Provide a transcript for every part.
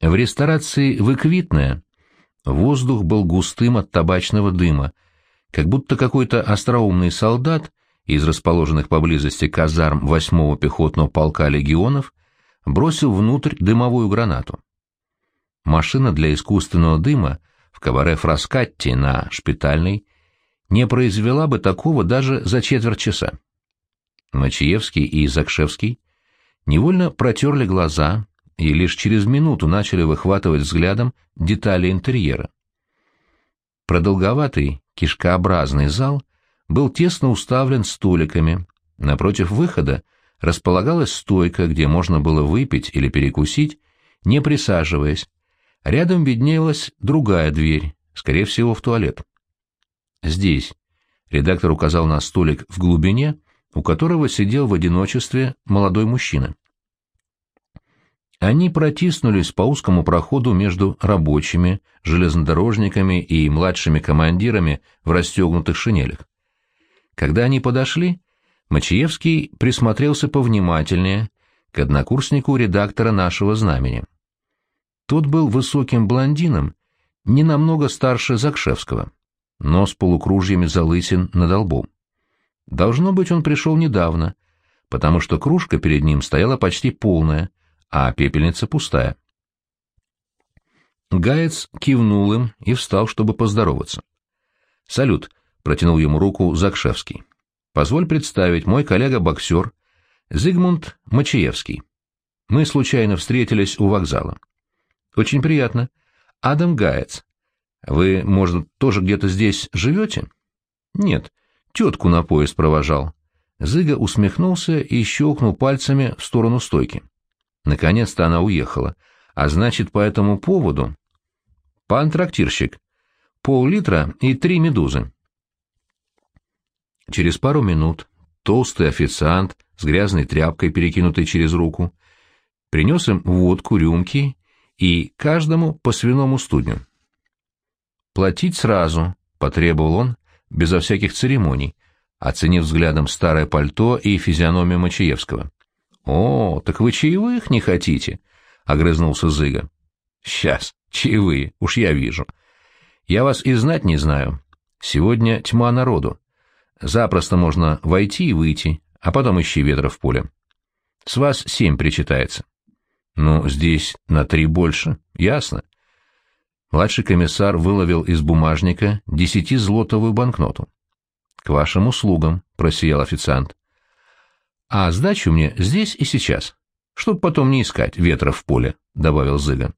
В ресторации «Выквитная» воздух был густым от табачного дыма, как будто какой-то остроумный солдат из расположенных поблизости казарм 8-го пехотного полка легионов бросил внутрь дымовую гранату. Машина для искусственного дыма в кабаре Фраскатти на Шпитальной не произвела бы такого даже за четверть часа. Мачиевский и Закшевский невольно протерли глаза и лишь через минуту начали выхватывать взглядом детали интерьера. Продолговатый, кишкообразный зал был тесно уставлен столиками. Напротив выхода располагалась стойка, где можно было выпить или перекусить, не присаживаясь. Рядом виднелась другая дверь, скорее всего, в туалет. Здесь. Редактор указал на столик в глубине, у которого сидел в одиночестве молодой мужчина. Они протиснулись по узкому проходу между рабочими, железнодорожниками и младшими командирами в расстегнутых шинелях. Когда они подошли, Мачиевский присмотрелся повнимательнее к однокурснику редактора нашего знамени. Тот был высоким блондином, не намного старше Закшевского, но с полукружьями залысин над лбом. Должно быть, он пришел недавно, потому что кружка перед ним стояла почти полная, а пепельница пустая. Гаец кивнул им и встал, чтобы поздороваться. «Салют», — протянул ему руку Закшевский. «Позволь представить, мой коллега-боксер Зигмунд Мачиевский. Мы случайно встретились у вокзала. Очень приятно. Адам Гаец. Вы, может, тоже где-то здесь живете?» «Нет, Тетку на поезд провожал. Зыга усмехнулся и щелкнул пальцами в сторону стойки. Наконец-то она уехала. А значит, по этому поводу... Пан трактирщик. Пол-литра и три медузы. Через пару минут толстый официант с грязной тряпкой, перекинутой через руку, принес им водку, рюмки и каждому по свиному студню. «Платить сразу», — потребовал он, безо всяких церемоний, оценив взглядом старое пальто и физиономию Мачиевского. — О, так вы чаевых не хотите? — огрызнулся Зыга. — Сейчас, чаевые, уж я вижу. Я вас и знать не знаю. Сегодня тьма народу. Запросто можно войти и выйти, а потом ищи ветра в поле. С вас семь причитается. Ну, здесь на три больше, ясно. Младший комиссар выловил из бумажника десятизлотовую банкноту. — К вашим услугам, — просиял официант. — А сдачу мне здесь и сейчас, чтоб потом не искать ветра в поле, — добавил Зыга.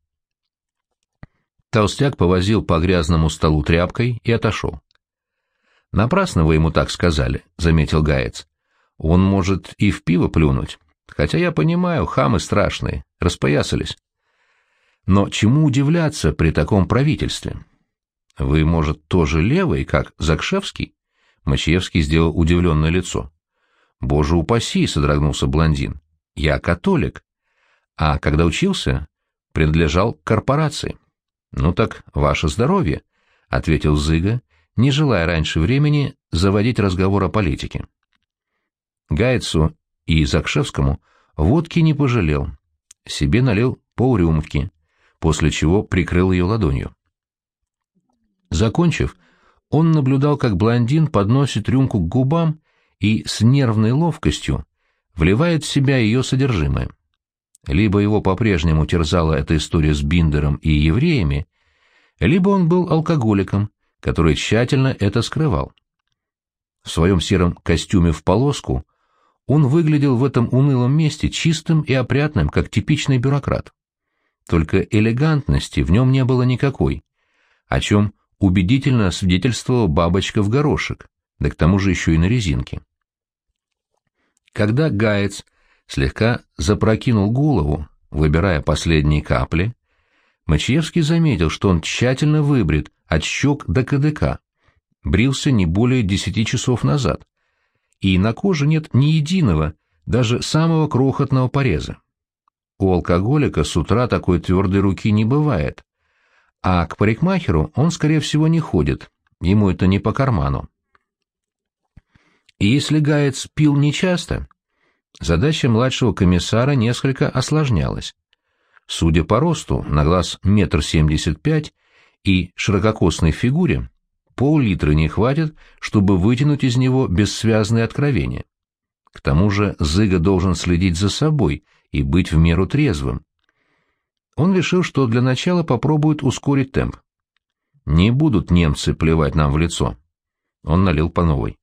Толстяк повозил по грязному столу тряпкой и отошел. — Напрасно вы ему так сказали, — заметил Гаец. — Он может и в пиво плюнуть. Хотя я понимаю, хамы страшные, распоясались. Но чему удивляться при таком правительстве? Вы, может, тоже левый, как Закшевский? Мачевский сделал удивленное лицо. Боже упаси, содрогнулся блондин. Я католик. А когда учился, принадлежал корпорации. Ну так, ваше здоровье, ответил Зыга, не желая раньше времени заводить разговор о политике. Гайцу и Закшевскому водки не пожалел. Себе налил полрюмки после чего прикрыл ее ладонью. Закончив, он наблюдал, как блондин подносит рюмку к губам и с нервной ловкостью вливает в себя ее содержимое. Либо его по-прежнему терзала эта история с Биндером и евреями, либо он был алкоголиком, который тщательно это скрывал. В своем сером костюме в полоску он выглядел в этом унылом месте чистым и опрятным, как типичный бюрократ только элегантности в нем не было никакой, о чем убедительно свидетельствовала бабочка в горошек, да к тому же еще и на резинке. Когда Гаец слегка запрокинул голову, выбирая последние капли, Мачиевский заметил, что он тщательно выбрит от щек до кадыка, брился не более десяти часов назад, и на коже нет ни единого, даже самого крохотного пореза. У алкоголика с утра такой твердой руки не бывает. А к парикмахеру он, скорее всего, не ходит, ему это не по карману. И если Гаец пил нечасто, задача младшего комиссара несколько осложнялась. Судя по росту, на глаз метр семьдесят пять и ширококосной фигуре, пол-литра не хватит, чтобы вытянуть из него бессвязные откровения. К тому же Зыга должен следить за собой и быть в меру трезвым. Он решил, что для начала попробует ускорить темп. Не будут немцы плевать нам в лицо. Он налил по новой.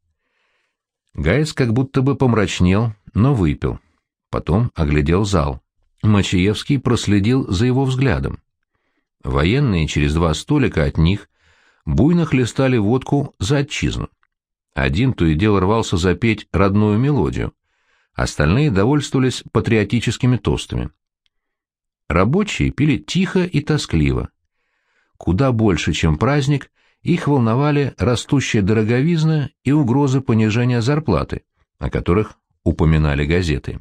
Гайц как будто бы помрачнел, но выпил. Потом оглядел зал. Мачиевский проследил за его взглядом. Военные через два столика от них буйно хлестали водку за отчизну. Один то и дело рвался запеть родную мелодию, остальные довольствовались патриотическими тостами. Рабочие пили тихо и тоскливо. Куда больше, чем праздник, их волновали растущая дороговизна и угрозы понижения зарплаты, о которых упоминали газеты.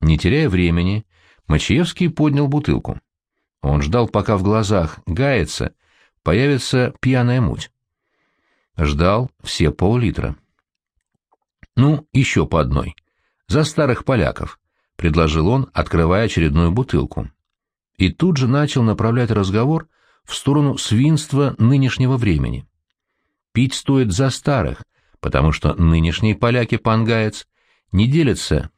Не теряя времени, Мачиевский поднял бутылку. Он ждал, пока в глазах гается, появится пьяная муть. Ждал все пол-литра. «Ну, еще по одной. За старых поляков», — предложил он, открывая очередную бутылку. И тут же начал направлять разговор в сторону свинства нынешнего времени. Пить стоит за старых, потому что нынешние поляки-пангаец не делятся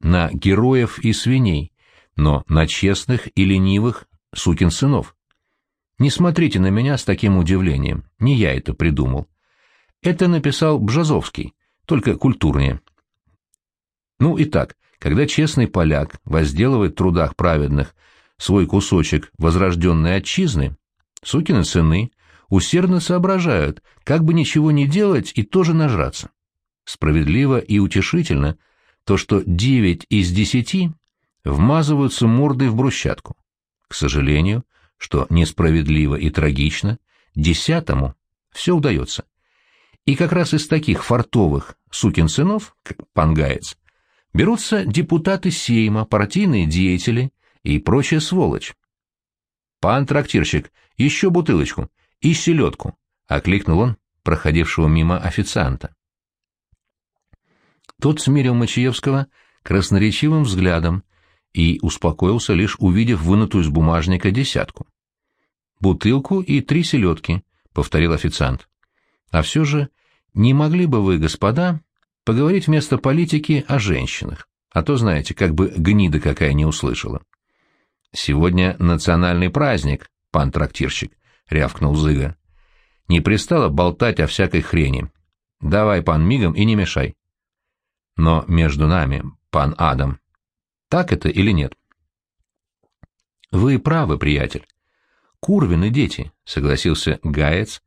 на героев и свиней, но на честных и ленивых сукин сынов. Не смотрите на меня с таким удивлением, не я это придумал. Это написал Бжазовский, только культурнее. Ну и так, когда честный поляк возделывает в трудах праведных свой кусочек возрожденной отчизны, сукины сыны усердно соображают, как бы ничего не делать и тоже нажраться. Справедливо и утешительно то, что девять из десяти вмазываются мордой в брусчатку. К сожалению, что несправедливо и трагично, десятому все удается. И как раз из таких фартовых сукин сынов, как пангаец, берутся депутаты Сейма, партийные деятели и прочая сволочь. «Пан трактирщик, еще бутылочку и селедку», — окликнул он проходившего мимо официанта. Тот смирил Мачиевского красноречивым взглядом и успокоился, лишь увидев вынутую из бумажника десятку. «Бутылку и три селедки», — повторил официант. «А все же не могли бы вы, господа, поговорить вместо политики о женщинах, а то, знаете, как бы гнида какая не услышала». «Сегодня национальный праздник, пан трактирщик», — рявкнул Зыга. «Не пристало болтать о всякой хрени. Давай, пан, мигом и не мешай». «Но между нами, пан Адам, так это или нет?» «Вы правы, приятель. Курвины дети», — согласился Гаец,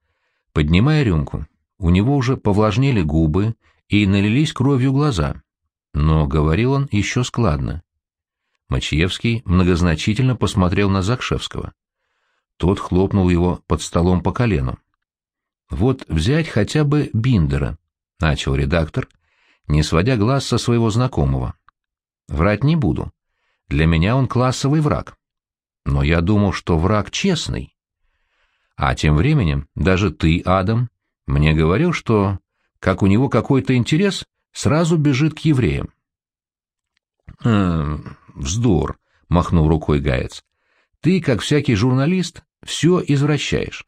поднимая рюмку. У него уже повлажнели губы и налились кровью глаза. Но говорил он еще складно. Мачиевский многозначительно посмотрел на Закшевского. Тот хлопнул его под столом по колену. «Вот взять хотя бы Биндера», — начал редактор, не сводя глаз со своего знакомого. «Врать не буду. Для меня он классовый враг. Но я думал, что враг честный. А тем временем даже ты, Адам, мне говорил, что, как у него какой-то интерес, сразу бежит к евреям. «Эм, вздор», — махнул рукой Гаец. «Ты, как всякий журналист, все извращаешь».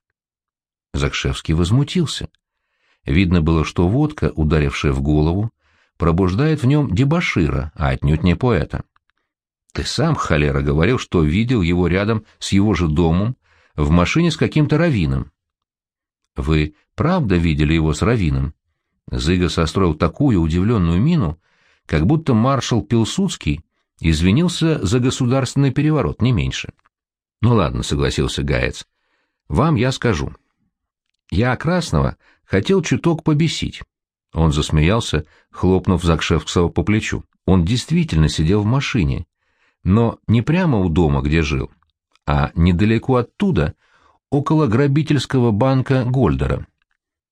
Закшевский возмутился. Видно было, что водка, ударившая в голову, пробуждает в нем дебошира, а отнюдь не поэта. Ты сам, холера, говорил, что видел его рядом с его же домом в машине с каким-то раввином. Вы правда видели его с раввином? Зыга состроил такую удивленную мину, как будто маршал Пилсудский извинился за государственный переворот, не меньше. Ну ладно, согласился Гаец. Вам я скажу. Я Красного хотел чуток побесить. Он засмеялся, хлопнув Закшевского по плечу. Он действительно сидел в машине, но не прямо у дома, где жил, а недалеко оттуда, около грабительского банка Гольдера.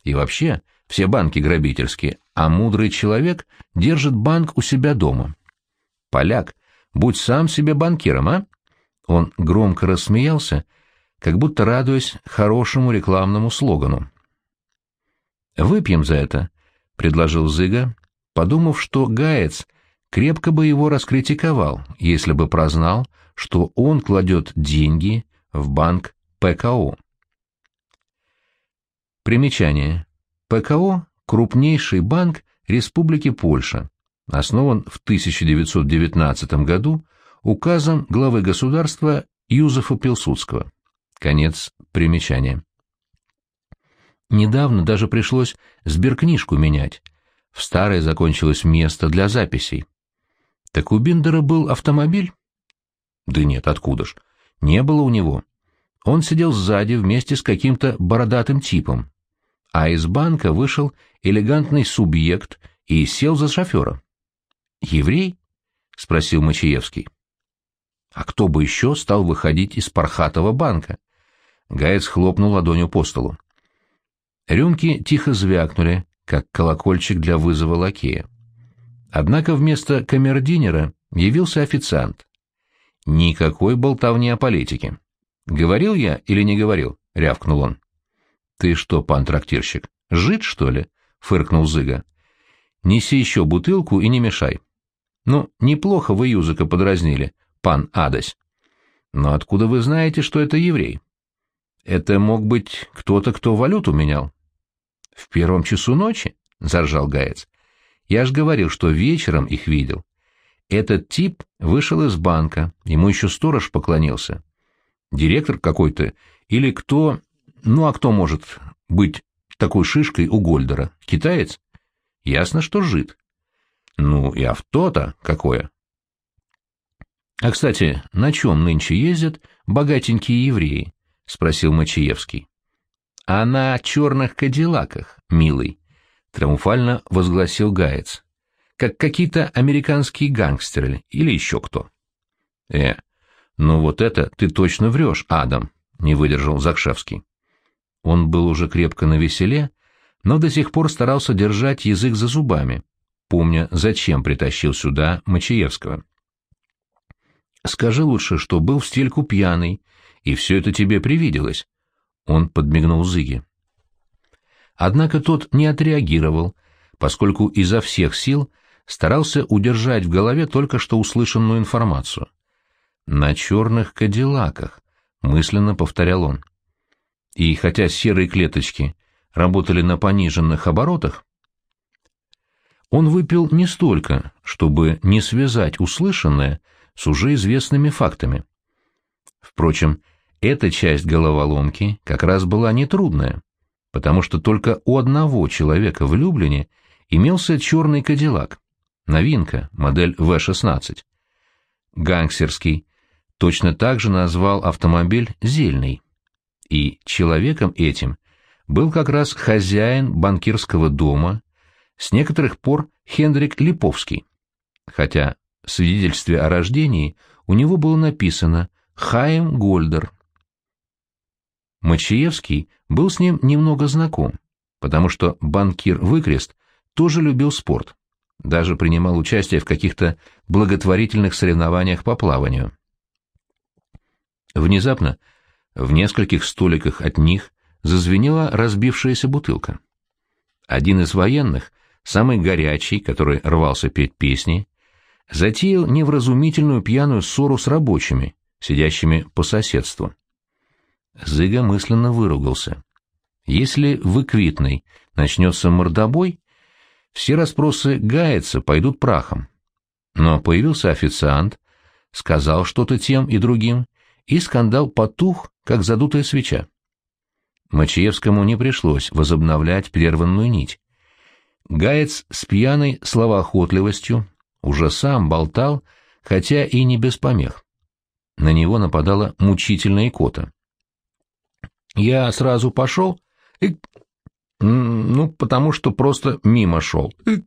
И вообще, все банки грабительские, а мудрый человек держит банк у себя дома. Поляк, будь сам себе банкиром, а? Он громко рассмеялся, как будто радуясь хорошему рекламному слогану. «Выпьем за это», — предложил Зыга, подумав, что Гаец крепко бы его раскритиковал, если бы прознал, что он кладет деньги в банк ПКО. Примечание. ПКО – крупнейший банк Республики Польша, основан в 1919 году указом главы государства Юзефа Пилсудского. Конец примечания. Недавно даже пришлось сберкнижку менять. В старой закончилось место для записей. Так у Биндера был автомобиль? Да нет, откуда ж. Не было у него. Он сидел сзади вместе с каким-то бородатым типом. А из банка вышел элегантный субъект и сел за шофера. «Еврей?» — спросил Мачиевский. «А кто бы еще стал выходить из пархатого банка?» Гаец хлопнул ладонью по столу. Рюмки тихо звякнули, как колокольчик для вызова лакея. Однако вместо камердинера явился официант. Никакой болтовни о политике. «Говорил я или не говорил?» — рявкнул он. «Ты что, пан трактирщик, жид, что ли?» — фыркнул Зыга. «Неси еще бутылку и не мешай». «Ну, неплохо вы Юзыка подразнили, пан Адась». «Но откуда вы знаете, что это еврей?» «Это мог быть кто-то, кто валюту менял». «В первом часу ночи?» — заржал Гаец. «Я ж говорил, что вечером их видел. Этот тип вышел из банка, ему еще сторож поклонился. Директор какой-то или кто... Ну, а кто может быть такой шишкой у Гольдера? Китаец? Ясно, что жид. Ну, и авто-то какое. А, кстати, на чем нынче ездят богатенькие евреи? — спросил Мачиевский. — А на черных кадиллаках, милый, — триумфально возгласил Гаец. — Как какие-то американские гангстеры или еще кто. — Э, ну вот это ты точно врешь, Адам, — не выдержал Закшевский. Он был уже крепко на веселе, но до сих пор старался держать язык за зубами, помня, зачем притащил сюда Мачиевского. — Скажи лучше, что был в стельку пьяный, и все это тебе привиделось. Он подмигнул Зыге. Однако тот не отреагировал, поскольку изо всех сил старался удержать в голове только что услышанную информацию. «На черных кадиллаках», — мысленно повторял он. И хотя серые клеточки работали на пониженных оборотах, он выпил не столько, чтобы не связать услышанное с уже известными фактами. Впрочем, эта часть головоломки как раз была нетрудная, потому что только у одного человека в Люблине имелся черный кадиллак, новинка, модель В-16. Гангстерский точно так же назвал автомобиль «Зельный». И человеком этим был как раз хозяин банкирского дома, с некоторых пор Хендрик Липовский, хотя свидетельстве о рождении у него было написано «Хаим Гольдер», Мачиевский был с ним немного знаком, потому что банкир Выкрест тоже любил спорт, даже принимал участие в каких-то благотворительных соревнованиях по плаванию. Внезапно в нескольких столиках от них зазвенела разбившаяся бутылка. Один из военных, самый горячий, который рвался петь песни, затеял невразумительную пьяную ссору с рабочими, сидящими по соседству. Зыга мысленно выругался. Если в Эквитной начнется мордобой, все расспросы Гайца пойдут прахом. Но появился официант, сказал что-то тем и другим, и скандал потух, как задутая свеча. Мачиевскому не пришлось возобновлять прерванную нить. Гаец с пьяной словоохотливостью уже сам болтал, хотя и не без помех. На него нападала мучительная икота. Я сразу пошел и... Ну, потому что просто мимо шел. И...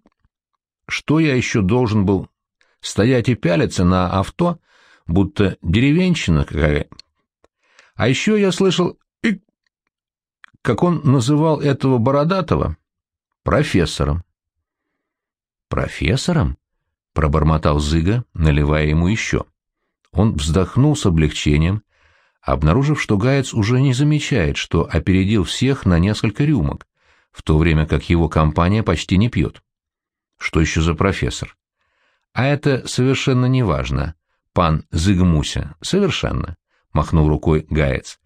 Что я еще должен был стоять и пялиться на авто, будто деревенщина какая? А еще я слышал, и... как он называл этого бородатого, профессором. «Профессором?» — пробормотал Зыга, наливая ему еще. Он вздохнул с облегчением, обнаружив, что Гаец уже не замечает, что опередил всех на несколько рюмок, в то время как его компания почти не пьет. Что еще за профессор? А это совершенно неважно, пан Зыгмуся, совершенно, — махнул рукой Гаец.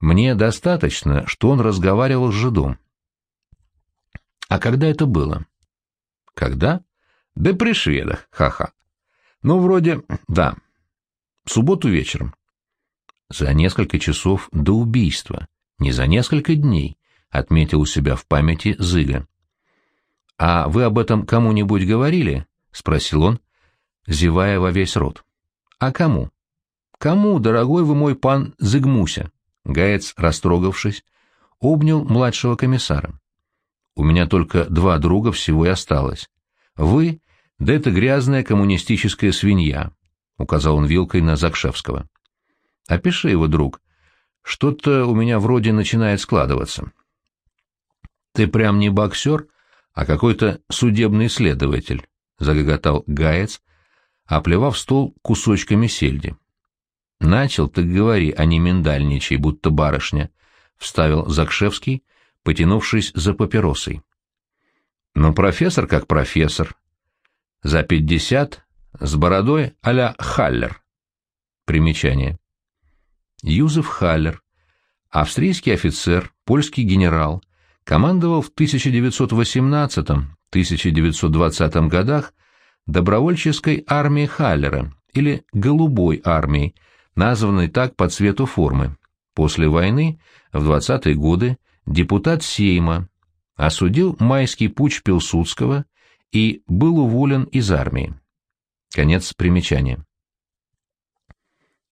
Мне достаточно, что он разговаривал с жидом. А когда это было? Когда? Да при шведах, ха-ха. Ну, вроде, да. В субботу вечером. За несколько часов до убийства, не за несколько дней, отметил у себя в памяти Зыга. А вы об этом кому-нибудь говорили? спросил он, зевая во весь рот. А кому? Кому, дорогой вы мой пан Зыгмуся? Гаец, растрогавшись, обнял младшего комиссара. «У меня только два друга всего и осталось. Вы, да это грязная коммунистическая свинья», — указал он вилкой на Закшевского. «Опиши его, друг. Что-то у меня вроде начинает складываться». «Ты прям не боксер, а какой-то судебный следователь», — загоготал Гаец, оплевав стол кусочками сельди. Начал, так говори, а не миндальничай, будто барышня, — вставил Закшевский, потянувшись за папиросой. Ну, профессор как профессор. За пятьдесят, с бородой а-ля Халлер. Примечание. Юзеф Халлер, австрийский офицер, польский генерал, командовал в 1918-1920 годах добровольческой армией Халлера или «Голубой армией», названной так по цвету формы. После войны, в 20-е годы, депутат Сейма осудил майский путч Пилсудского и был уволен из армии. Конец примечания.